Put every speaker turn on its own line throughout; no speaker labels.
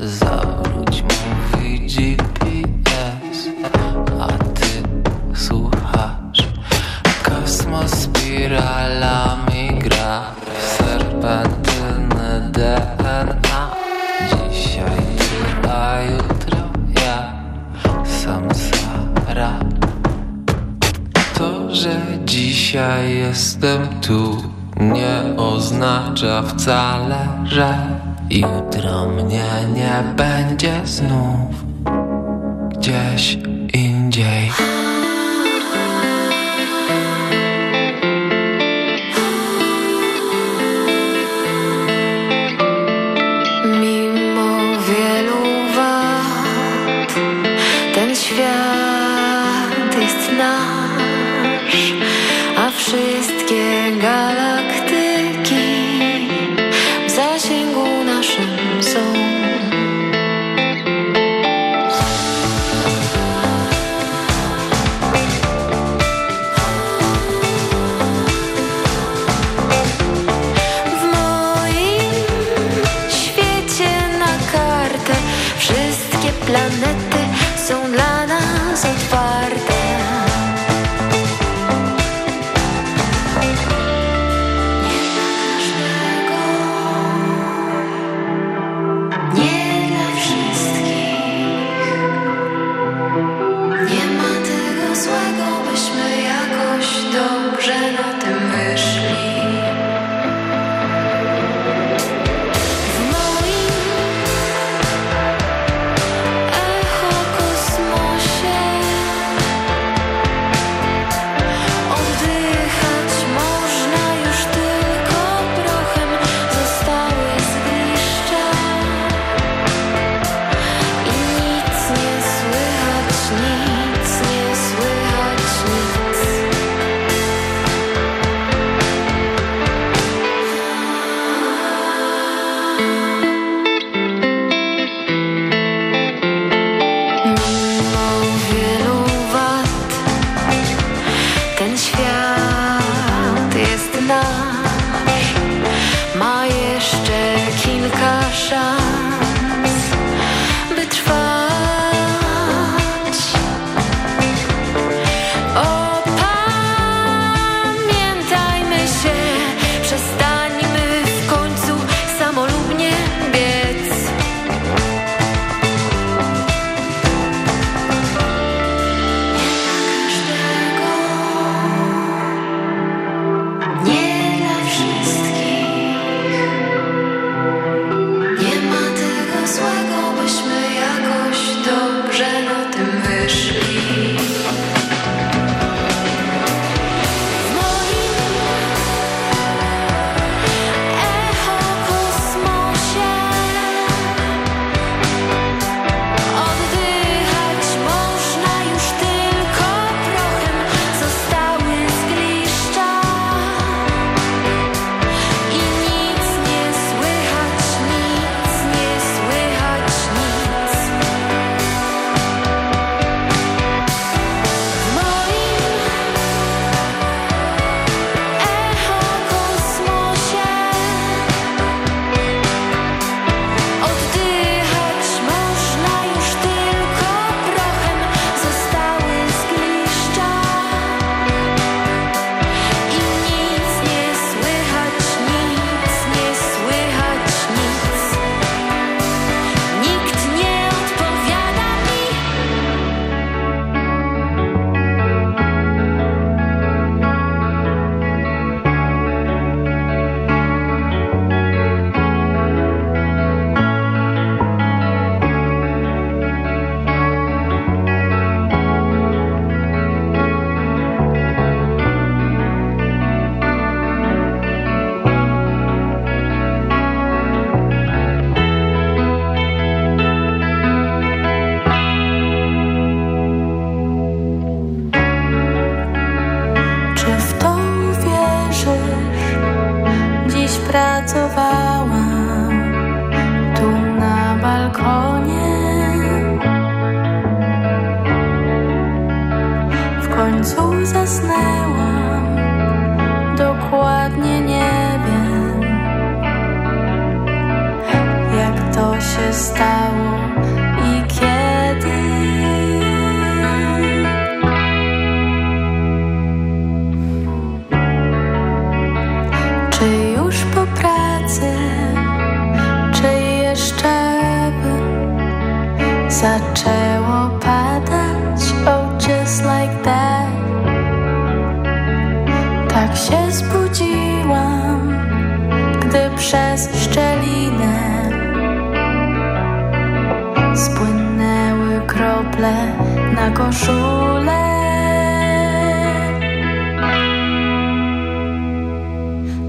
Zawróć mówi GPS, a ty słuchasz. Kosmos spiralami gra w serpentyny DNA. Dzisiaj ty, a jutro ja, sam samsara. To, że dzisiaj jestem tu, nie oznacza wcale, że Jutro mnie nie będzie znów Gdzieś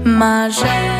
marzenia.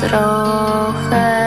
To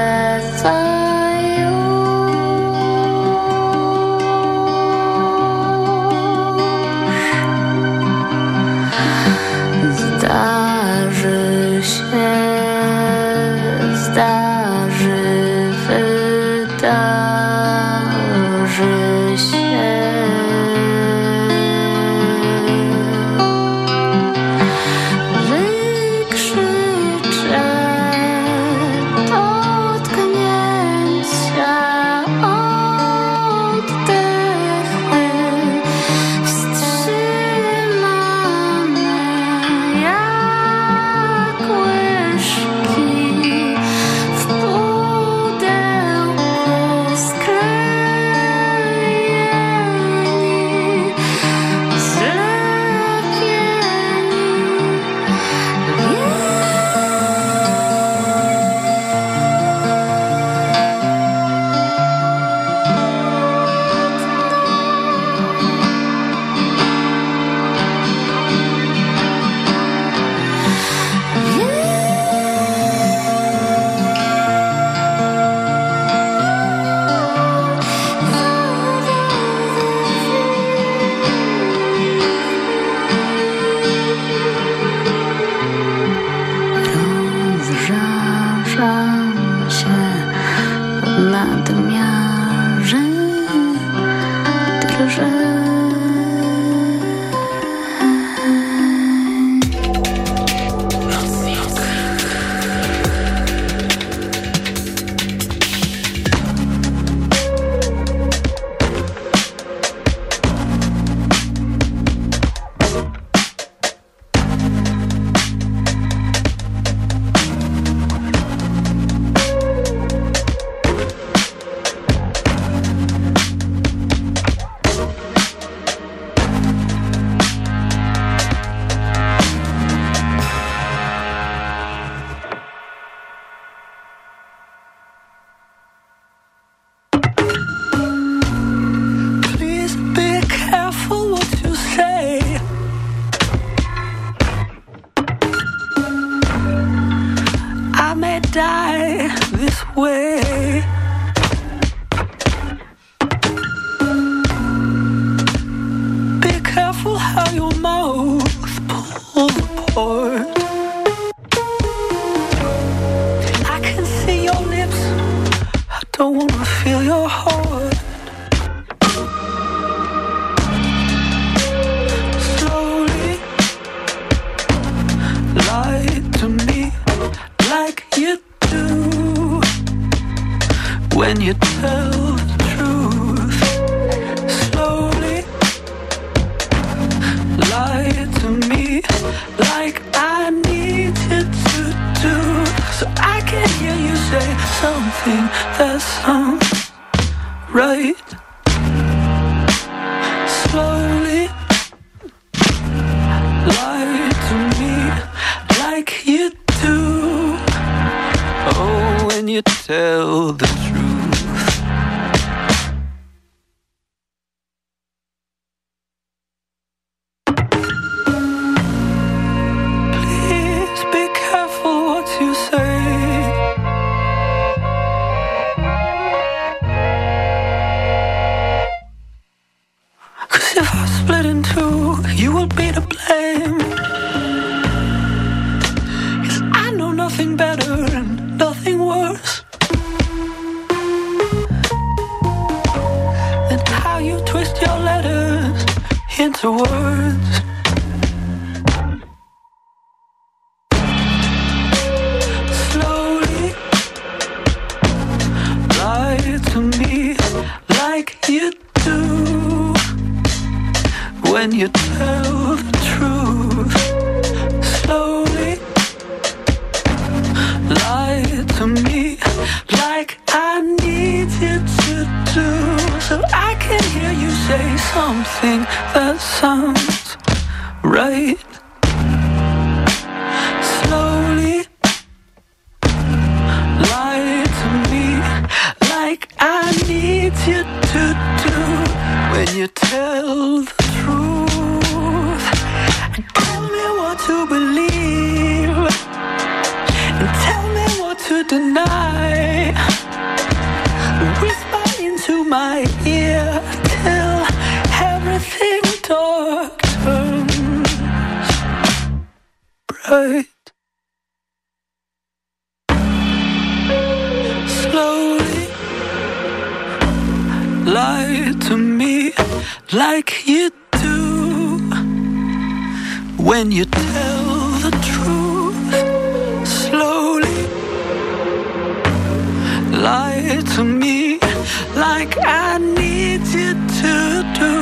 like I need you to do.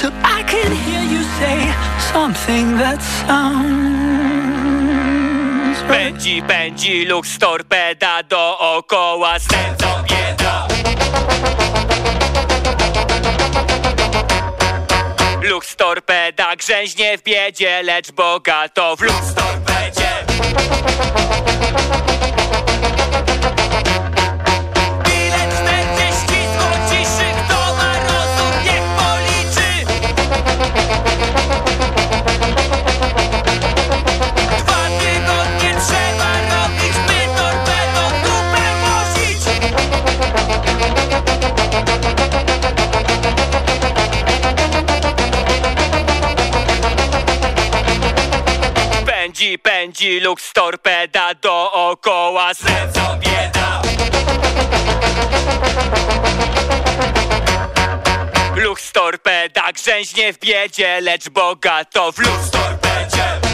So I can hear you say something that sounds.
Pędzi, pędzi, lux torpeda dookoła stędzą jedno Lux torpeda grzęźnie w biedzie, lecz bogato w lux torpedzie. pędzi, pędzi Lux torpeda dookoła. Serco bieda Lux torpeda grzęźnie w biedzie Lecz bogato w Lux torpedzie.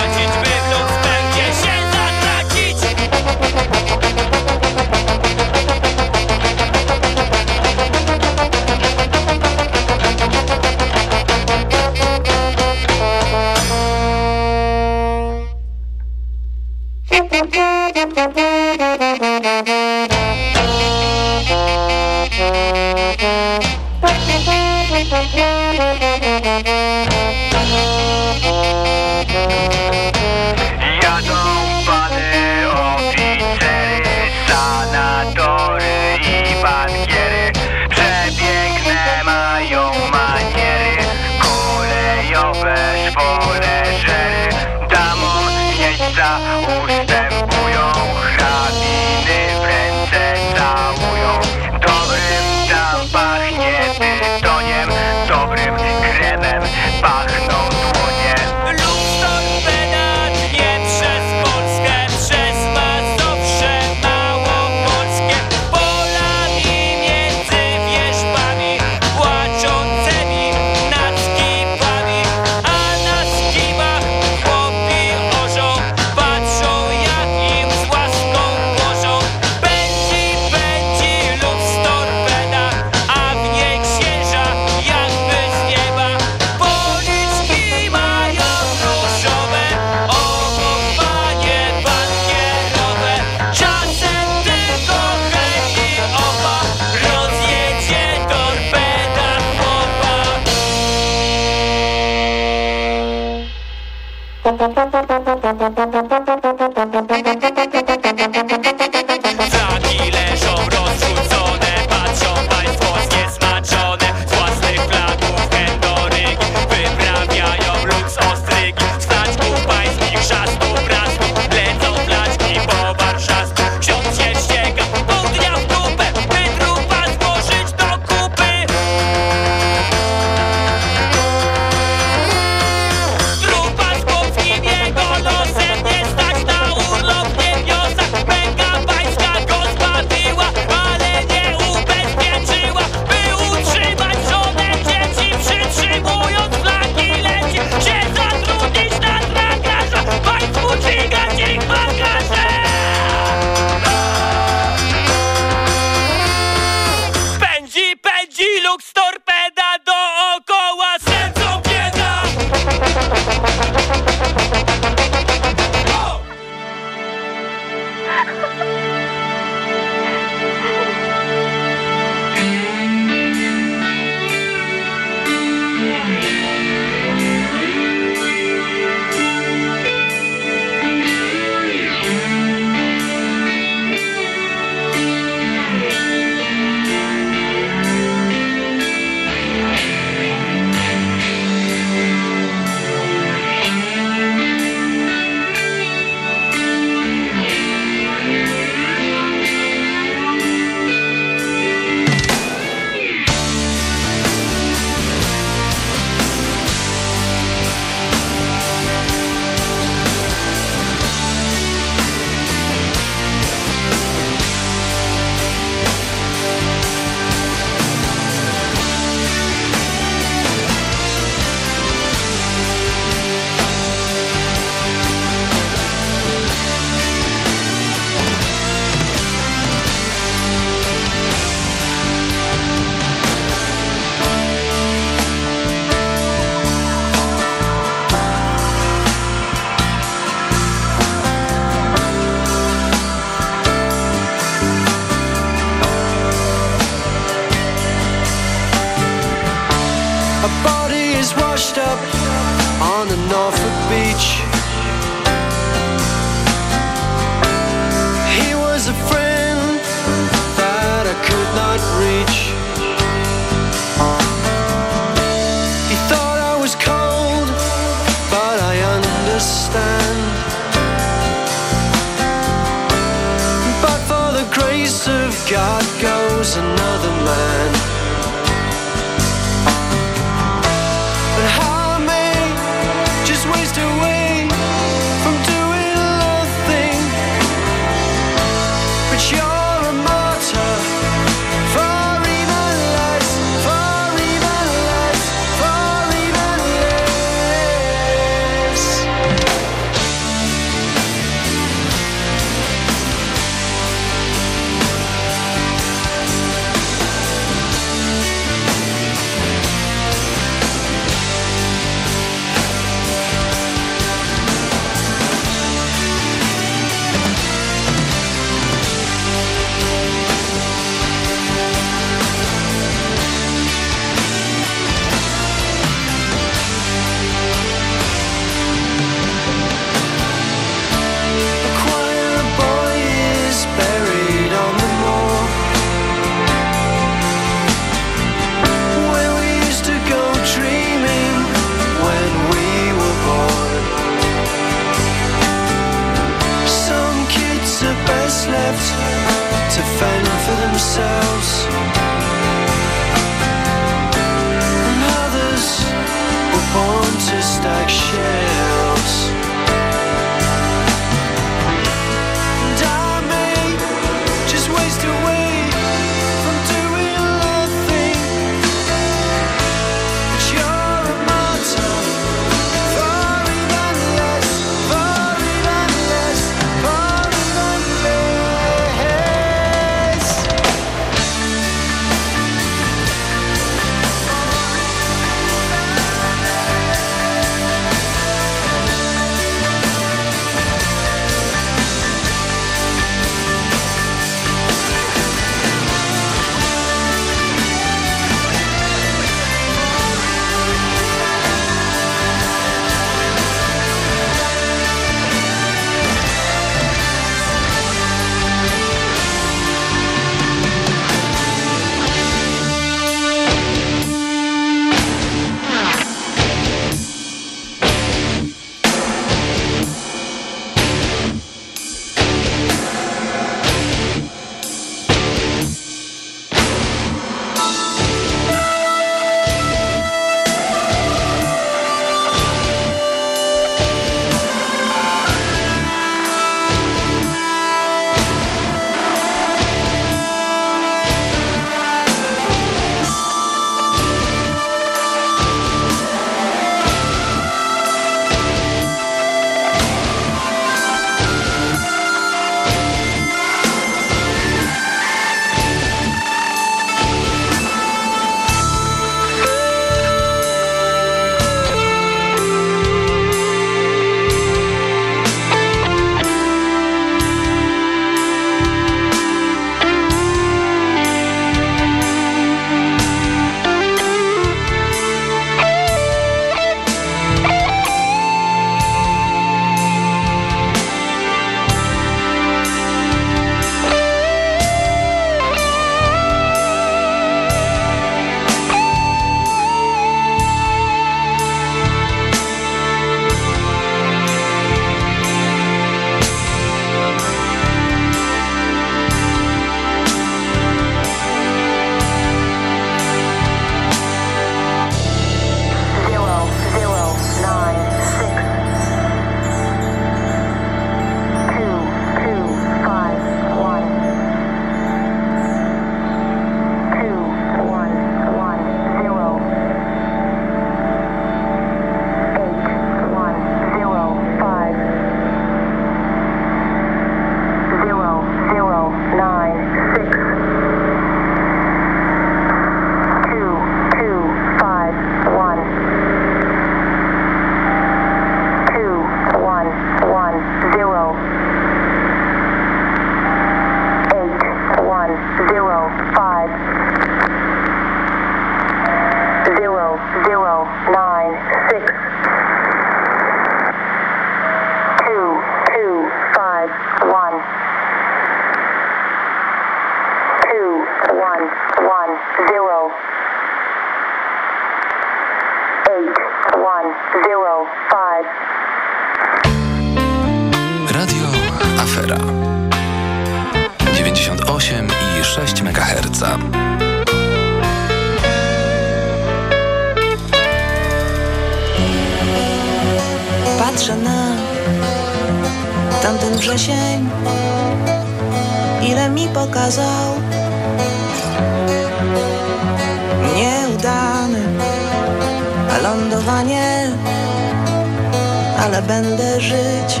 ale
będę żyć.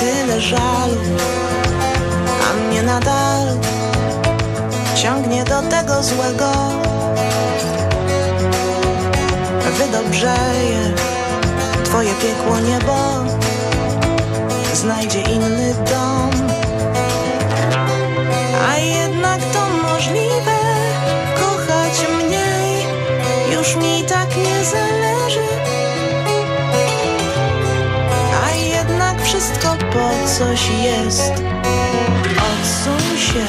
Tyle żalu, a mnie nadal ciągnie do tego złego. Wydobrzeje twoje piekło niebo Znajdzie inny dom. coś jest. Odsuń się.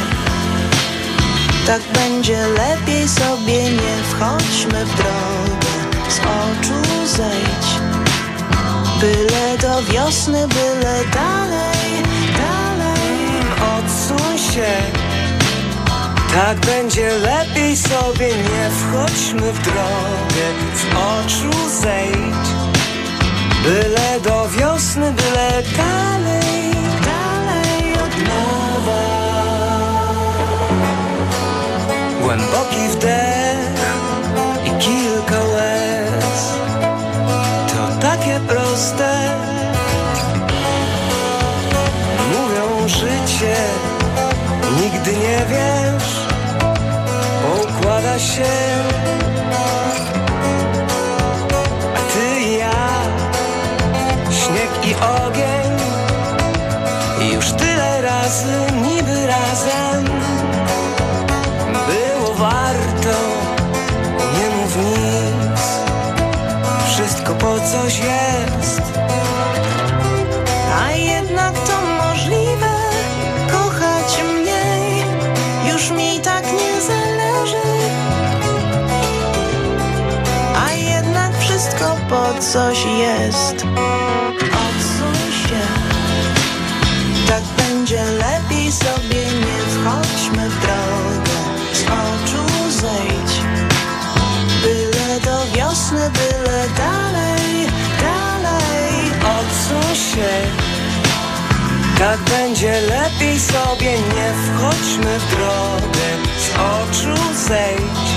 Tak będzie lepiej sobie nie wchodźmy w drogę. Z oczu zejdź. Byle do wiosny, byle dalej, dalej.
Odsuń się. Tak będzie lepiej sobie nie wchodźmy w drogę, z oczu zejdź, byle do wiosny, byle dalej. Głęboki wdech i kilka łez. To takie proste. Mówią życie Nigdy nie wiesz. Poukłada się. A ty i ja Śnieg i ogień. Już tyle razy niby razem po coś jest.
A jednak to możliwe Kochać mniej. Już mi tak nie zależy. A jednak wszystko po coś jest będzie lepiej sobie Nie wchodźmy w drogę. Z oczu zejdź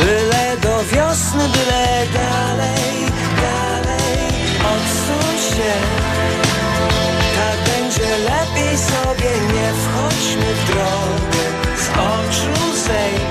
Byle do wiosny, byle dalej, dalej.
Odsuń się. Tak będzie lepiej sobie Nie wchodźmy w drogę. Z oczu zejdź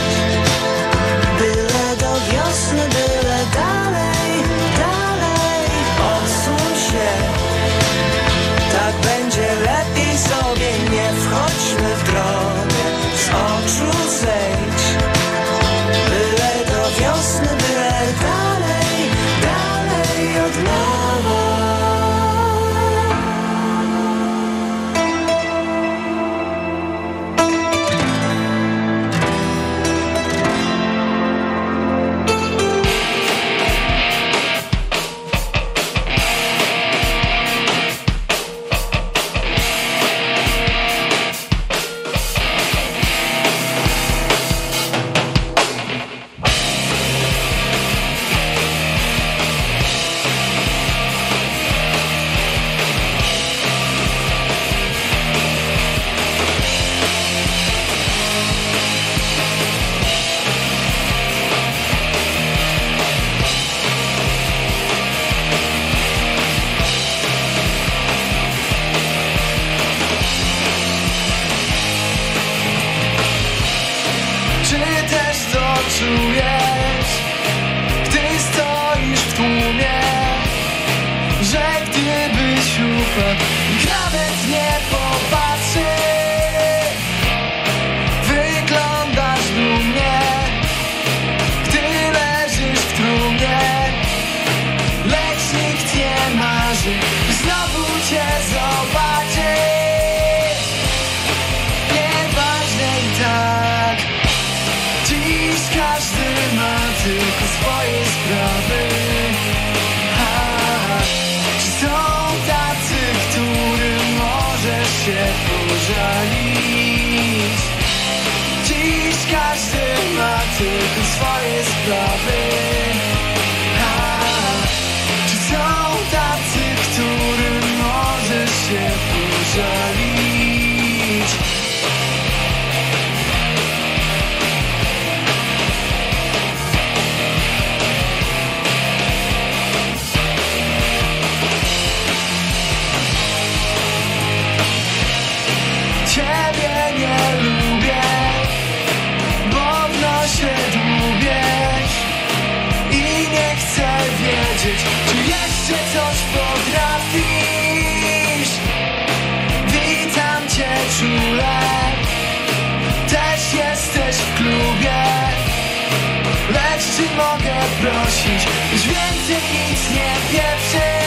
nic nie pieprzył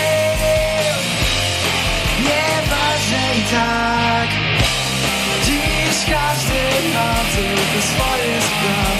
Nieważne i tak. Dziś każdy ma tylko swoje sprawy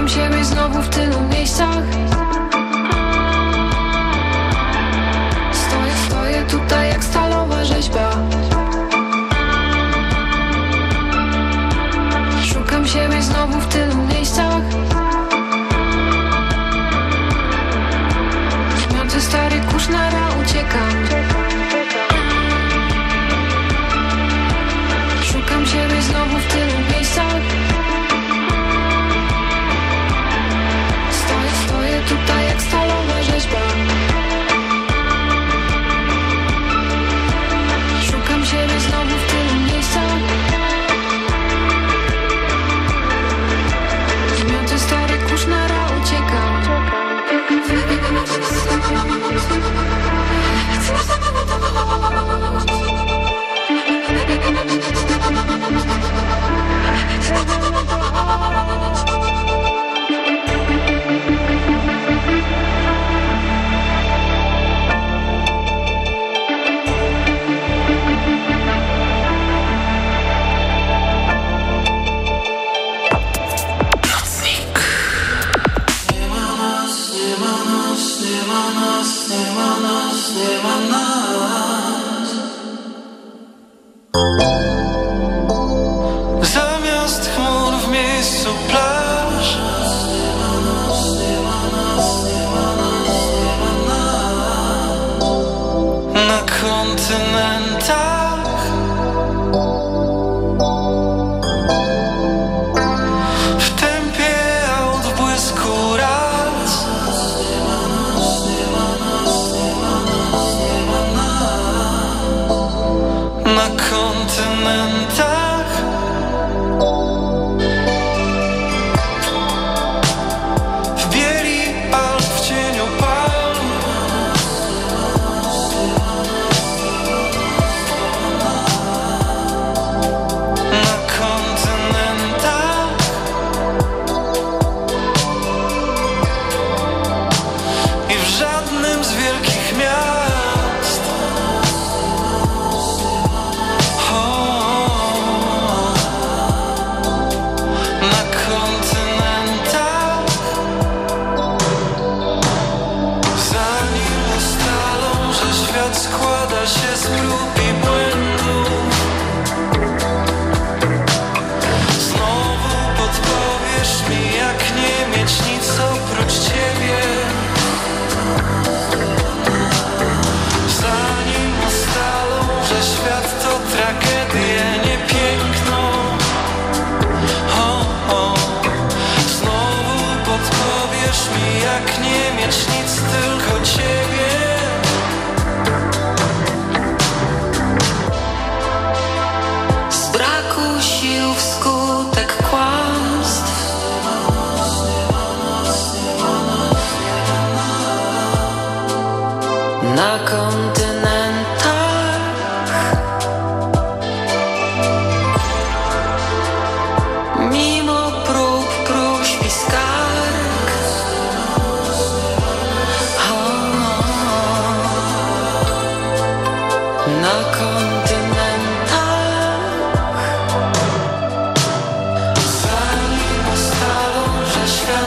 Szukam
siebie znowu w tylu miejscach.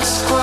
Że świat